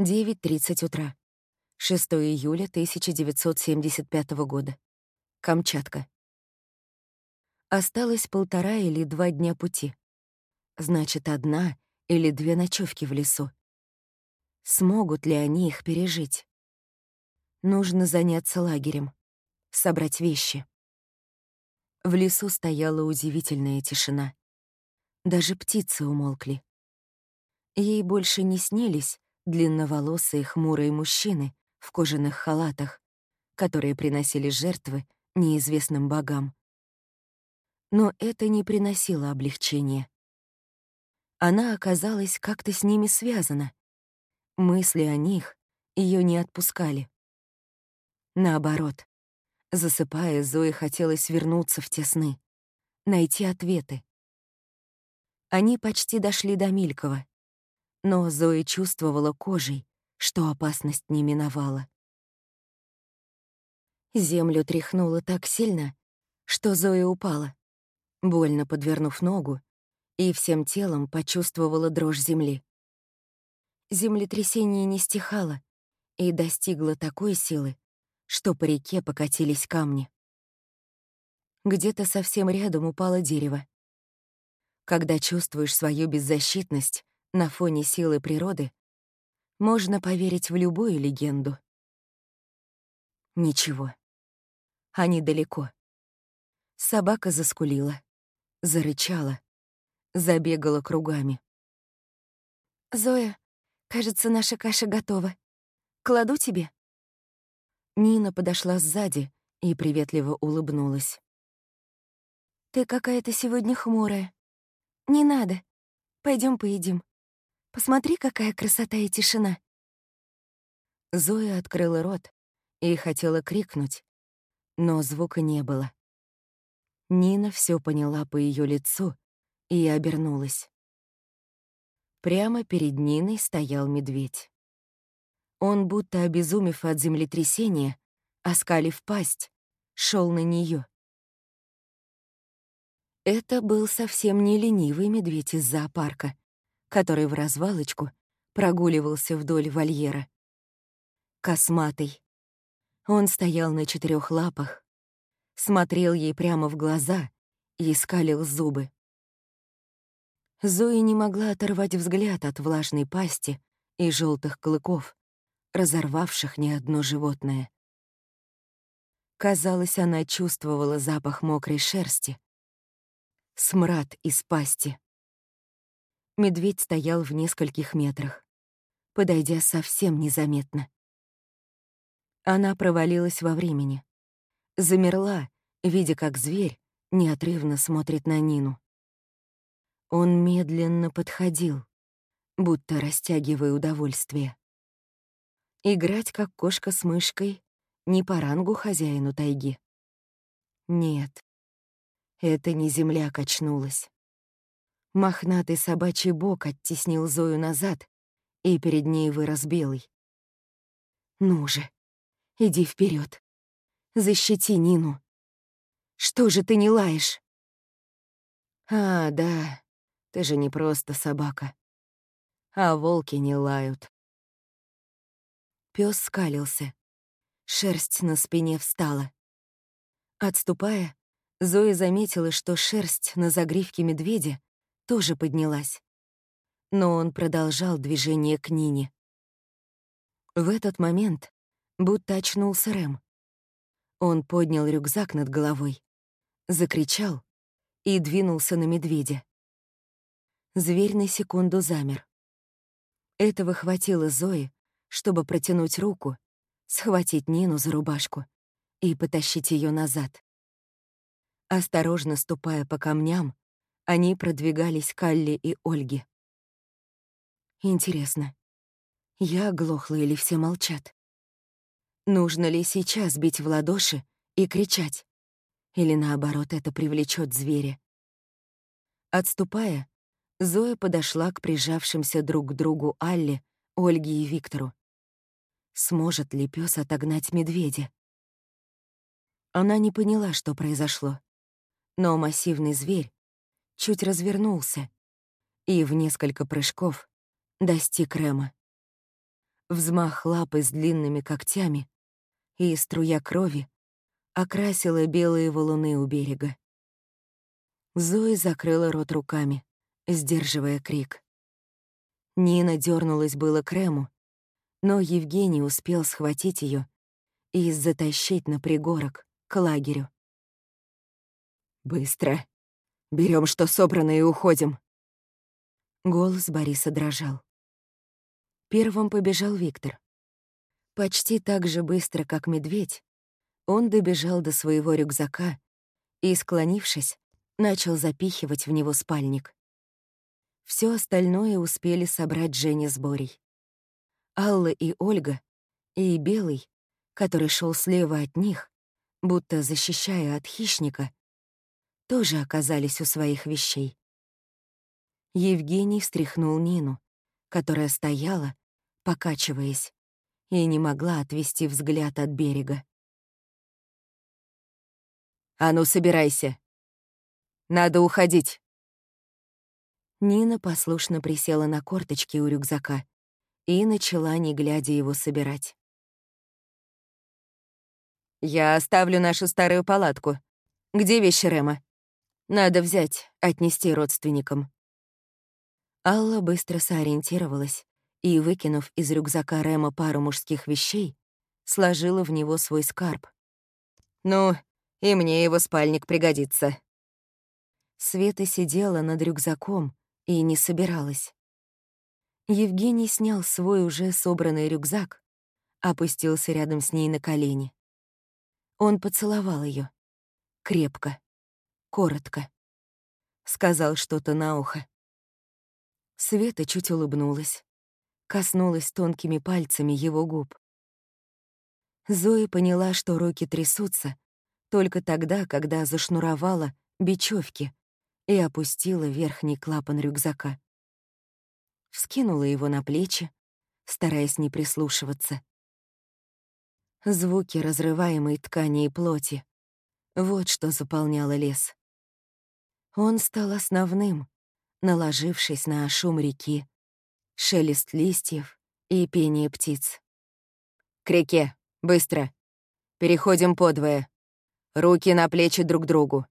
9.30 утра. 6 июля 1975 года. Камчатка. Осталось полтора или два дня пути. Значит, одна или две ночевки в лесу. Смогут ли они их пережить? Нужно заняться лагерем, собрать вещи. В лесу стояла удивительная тишина. Даже птицы умолкли. Ей больше не снились длинноволосые хмурые мужчины в кожаных халатах, которые приносили жертвы неизвестным богам. Но это не приносило облегчения. Она оказалась как-то с ними связана. Мысли о них ее не отпускали. Наоборот, засыпая, Зоe хотелось вернуться в те сны, найти ответы. Они почти дошли до Милькова, но Зои чувствовала кожей, что опасность не миновала. Землю тряхнуло так сильно, что Зоя упала, больно подвернув ногу, и всем телом почувствовала дрожь земли. Землетрясение не стихало и достигло такой силы, что по реке покатились камни. Где-то совсем рядом упало дерево. Когда чувствуешь свою беззащитность на фоне силы природы, можно поверить в любую легенду. Ничего. Они далеко. Собака заскулила, зарычала, забегала кругами. «Зоя, кажется, наша каша готова. Кладу тебе?» Нина подошла сзади и приветливо улыбнулась. «Ты какая-то сегодня хмурая. Не надо. Пойдем поедим. Посмотри, какая красота и тишина». Зоя открыла рот и хотела крикнуть, но звука не было. Нина все поняла по ее лицу и обернулась. Прямо перед Ниной стоял медведь. Он, будто обезумев от землетрясения, оскалив пасть, шел на нее. Это был совсем не ленивый медведь из зоопарка, который в развалочку прогуливался вдоль вольера. Косматый. Он стоял на четырех лапах, смотрел ей прямо в глаза и скалил зубы. Зои не могла оторвать взгляд от влажной пасти и желтых клыков, разорвавших не одно животное. Казалось, она чувствовала запах мокрой шерсти, смрад из пасти. Медведь стоял в нескольких метрах, подойдя совсем незаметно. Она провалилась во времени, замерла, видя, как зверь неотрывно смотрит на Нину. Он медленно подходил, будто растягивая удовольствие. Играть как кошка с мышкой не по рангу хозяину тайги. Нет, это не земля качнулась. Мохнатый собачий бок оттеснил Зою назад, и перед ней вырос белый. «Ну же, иди вперед, Защити Нину. Что же ты не лаешь?» «А, да, ты же не просто собака. А волки не лают. Пёс скалился. Шерсть на спине встала. Отступая, Зоя заметила, что шерсть на загривке медведя тоже поднялась. Но он продолжал движение к Нине. В этот момент будто очнулся Рэм. Он поднял рюкзак над головой, закричал и двинулся на медведя. Зверь на секунду замер. Этого хватило Зои, чтобы протянуть руку, схватить Нину за рубашку и потащить ее назад. Осторожно ступая по камням, они продвигались к Алле и Ольге. Интересно, я оглохла или все молчат? Нужно ли сейчас бить в ладоши и кричать? Или наоборот, это привлечет зверя? Отступая, Зоя подошла к прижавшимся друг к другу Алле, Ольге и Виктору. Сможет ли пес отогнать медведя? Она не поняла, что произошло. Но массивный зверь чуть развернулся и в несколько прыжков достиг Рема. взмах лапы с длинными когтями, и струя крови окрасила белые валуны у берега. Зои закрыла рот руками, сдерживая крик. Нина дернулась было к Рему, но Евгений успел схватить ее и затащить на пригорок, к лагерю. «Быстро! Берем, что собрано, и уходим!» Голос Бориса дрожал. Первым побежал Виктор. Почти так же быстро, как медведь, он добежал до своего рюкзака и, склонившись, начал запихивать в него спальник. Все остальное успели собрать Женя с Борей. Алла и Ольга, и Белый, который шел слева от них, будто защищая от хищника, тоже оказались у своих вещей. Евгений встряхнул Нину, которая стояла, покачиваясь, и не могла отвести взгляд от берега. «А ну, собирайся! Надо уходить!» Нина послушно присела на корточки у рюкзака и начала, не глядя, его собирать. «Я оставлю нашу старую палатку. Где вещи Рема? Надо взять, отнести родственникам». Алла быстро сориентировалась и, выкинув из рюкзака Рема пару мужских вещей, сложила в него свой скарб. «Ну, и мне его спальник пригодится». Света сидела над рюкзаком и не собиралась. Евгений снял свой уже собранный рюкзак, опустился рядом с ней на колени. Он поцеловал ее крепко, коротко. Сказал что-то на ухо. Света чуть улыбнулась, коснулась тонкими пальцами его губ. Зоя поняла, что руки трясутся только тогда, когда зашнуровала бечевки и опустила верхний клапан рюкзака. Вскинула его на плечи, стараясь не прислушиваться. Звуки разрываемой ткани и плоти. Вот что заполняло лес. Он стал основным, наложившись на шум реки, шелест листьев и пение птиц. «К реке! Быстро! Переходим подвое! Руки на плечи друг другу!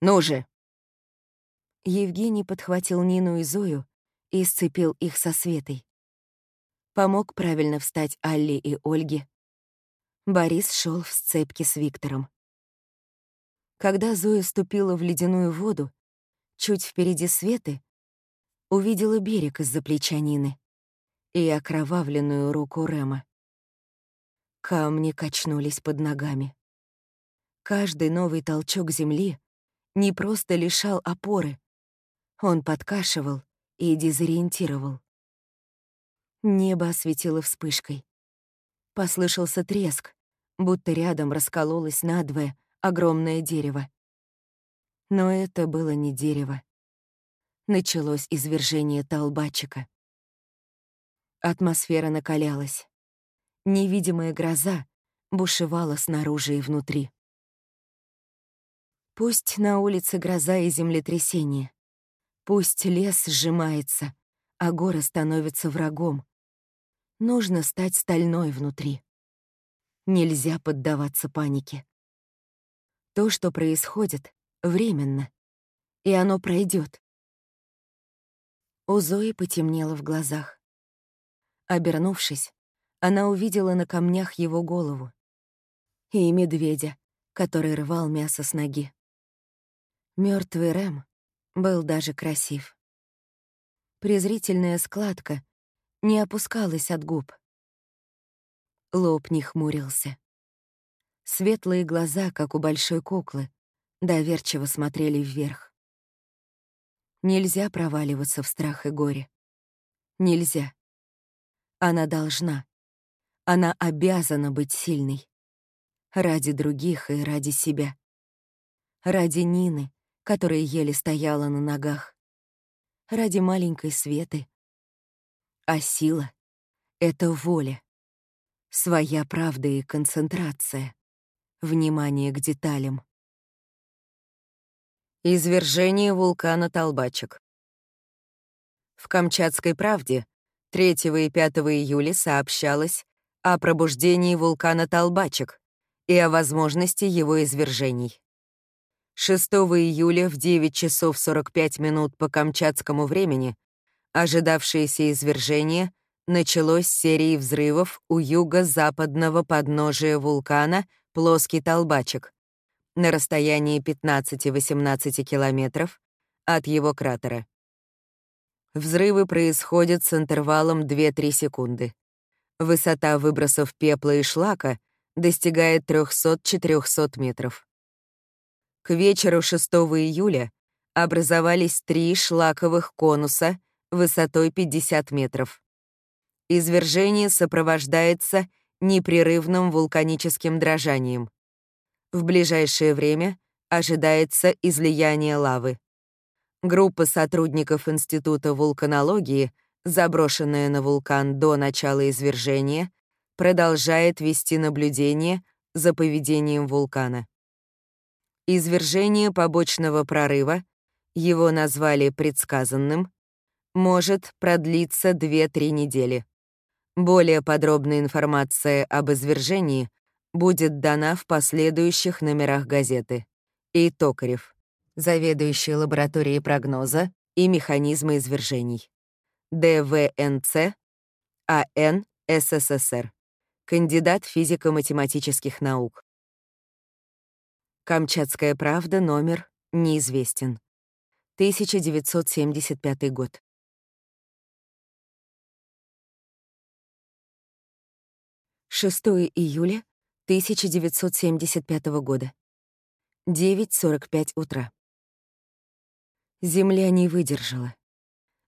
Ну же!» Евгений подхватил Нину и Зою и сцепил их со Светой. Помог правильно встать Алле и Ольге, Борис шел в сцепке с Виктором. Когда Зоя ступила в ледяную воду, чуть впереди Светы, увидела берег из-за плеча Нины и окровавленную руку Рема. Камни качнулись под ногами. Каждый новый толчок земли не просто лишал опоры, он подкашивал и дезориентировал. Небо осветило вспышкой. Послышался треск, будто рядом раскололось надвое огромное дерево. Но это было не дерево. Началось извержение толбачика. Атмосфера накалялась. Невидимая гроза бушевала снаружи и внутри. Пусть на улице гроза и землетрясение. Пусть лес сжимается, а горы становятся врагом. Нужно стать стальной внутри. Нельзя поддаваться панике. То, что происходит, временно, и оно пройдет. У Зои потемнело в глазах. Обернувшись, она увидела на камнях его голову и медведя, который рвал мясо с ноги. Мертвый Рэм был даже красив. Презрительная складка не опускалась от губ. Лоб не хмурился. Светлые глаза, как у большой куклы, доверчиво смотрели вверх. Нельзя проваливаться в страх и горе. Нельзя. Она должна. Она обязана быть сильной. Ради других и ради себя. Ради Нины, которая еле стояла на ногах. Ради маленькой Светы. А сила — это воля. Своя правда и концентрация. Внимание к деталям. Извержение вулкана Толбачек. В «Камчатской правде» 3 и 5 июля сообщалось о пробуждении вулкана Толбачек и о возможности его извержений. 6 июля в 9 часов 45 минут по камчатскому времени ожидавшееся извержение началось с серии взрывов у юго-западного подножия вулкана Плоский Толбачек на расстоянии 15-18 километров от его кратера. Взрывы происходят с интервалом 2-3 секунды. Высота выбросов пепла и шлака достигает 300-400 метров. К вечеру 6 июля образовались три шлаковых конуса высотой 50 метров. Извержение сопровождается непрерывным вулканическим дрожанием. В ближайшее время ожидается излияние лавы. Группа сотрудников Института вулканологии, заброшенная на вулкан до начала извержения, продолжает вести наблюдение за поведением вулкана. Извержение побочного прорыва, его назвали предсказанным, может продлиться 2-3 недели. Более подробная информация об извержении будет дана в последующих номерах газеты. И Токарев заведующий лабораторией прогноза и механизма извержений. ДВНЦ, АН, СССР. Кандидат физико-математических наук. Камчатская правда, номер неизвестен. 1975 год. Шестое июля 1975 года. 9.45 утра. Земля не выдержала.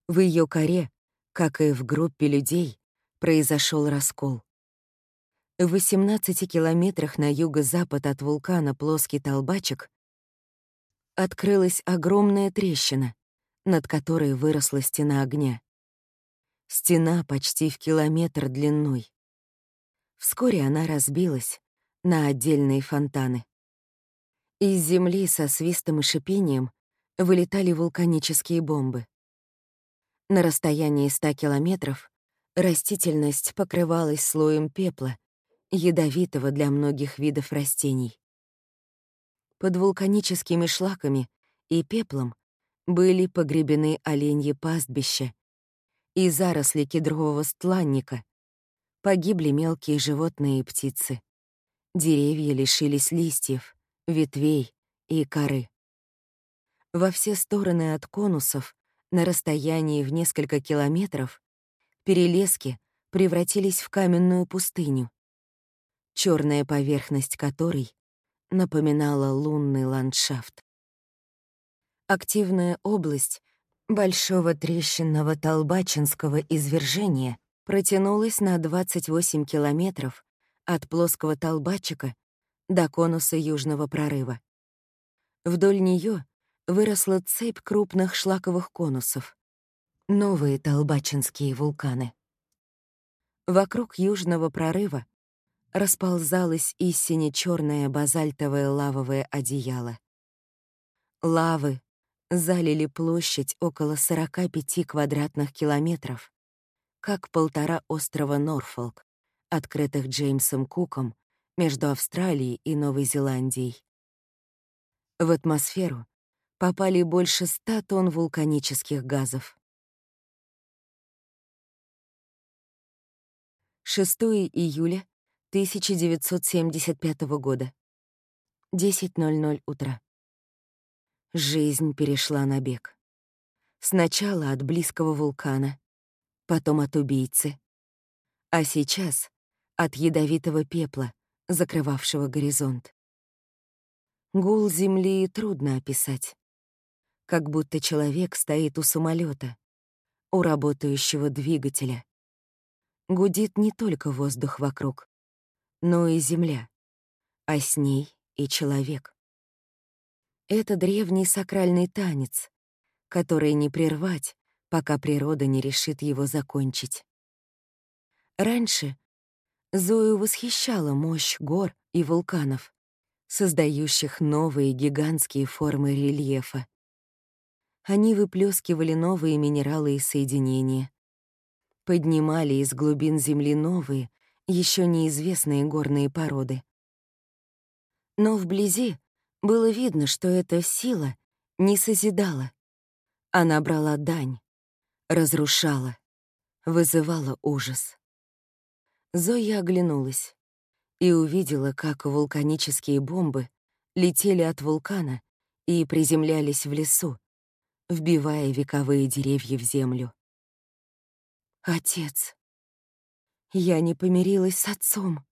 В ее коре, как и в группе людей, произошел раскол. В 18 километрах на юго-запад от вулкана Плоский Толбачек открылась огромная трещина, над которой выросла стена огня. Стена почти в километр длиной. Вскоре она разбилась на отдельные фонтаны. Из земли со свистом и шипением вылетали вулканические бомбы. На расстоянии 100 километров растительность покрывалась слоем пепла, ядовитого для многих видов растений. Под вулканическими шлаками и пеплом были погребены оленьи пастбища и заросли кедрового стланника. Погибли мелкие животные и птицы. Деревья лишились листьев, ветвей и коры. Во все стороны от конусов, на расстоянии в несколько километров, перелески превратились в каменную пустыню, черная поверхность которой напоминала лунный ландшафт. Активная область большого трещинного толбачинского извержения протянулась на 28 километров от плоского толбачика до конуса южного прорыва. Вдоль нее выросла цепь крупных шлаковых конусов. Новые толбачинские вулканы. Вокруг южного прорыва расползалось и сине-чёрное базальтовое лавовое одеяло. Лавы залили площадь около 45 квадратных километров, как полтора острова Норфолк, открытых Джеймсом Куком между Австралией и Новой Зеландией. В атмосферу попали больше ста тонн вулканических газов. 6 июля 1975 года. 10.00 утра. Жизнь перешла на бег. Сначала от близкого вулкана, потом от убийцы, а сейчас от ядовитого пепла, закрывавшего горизонт. Гул земли трудно описать как будто человек стоит у самолета, у работающего двигателя. Гудит не только воздух вокруг, но и земля, а с ней и человек. Это древний сакральный танец, который не прервать, пока природа не решит его закончить. Раньше Зою восхищала мощь гор и вулканов, создающих новые гигантские формы рельефа они выплескивали новые минералы и соединения, поднимали из глубин земли новые, еще неизвестные горные породы. Но вблизи было видно, что эта сила не созидала. Она брала дань, разрушала, вызывала ужас. Зоя оглянулась и увидела, как вулканические бомбы летели от вулкана и приземлялись в лесу, вбивая вековые деревья в землю. «Отец! Я не помирилась с отцом!»